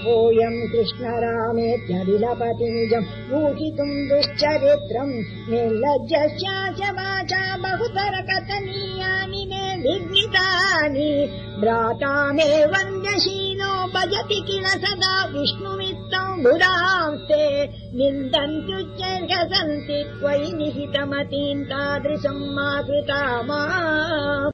यम् कृष्ण रामेत्य दुश्चरित्रम् निजम् वाचा दुश्चरित्रम् कथनीयानि मे वाचा भ्राता मे वन्द्यशीलो भजति किल सदा विष्णुमित्तम् बुधांस्ते ते सन्ति त्वयि निहितमतीम् तादृशम् मा कृता मा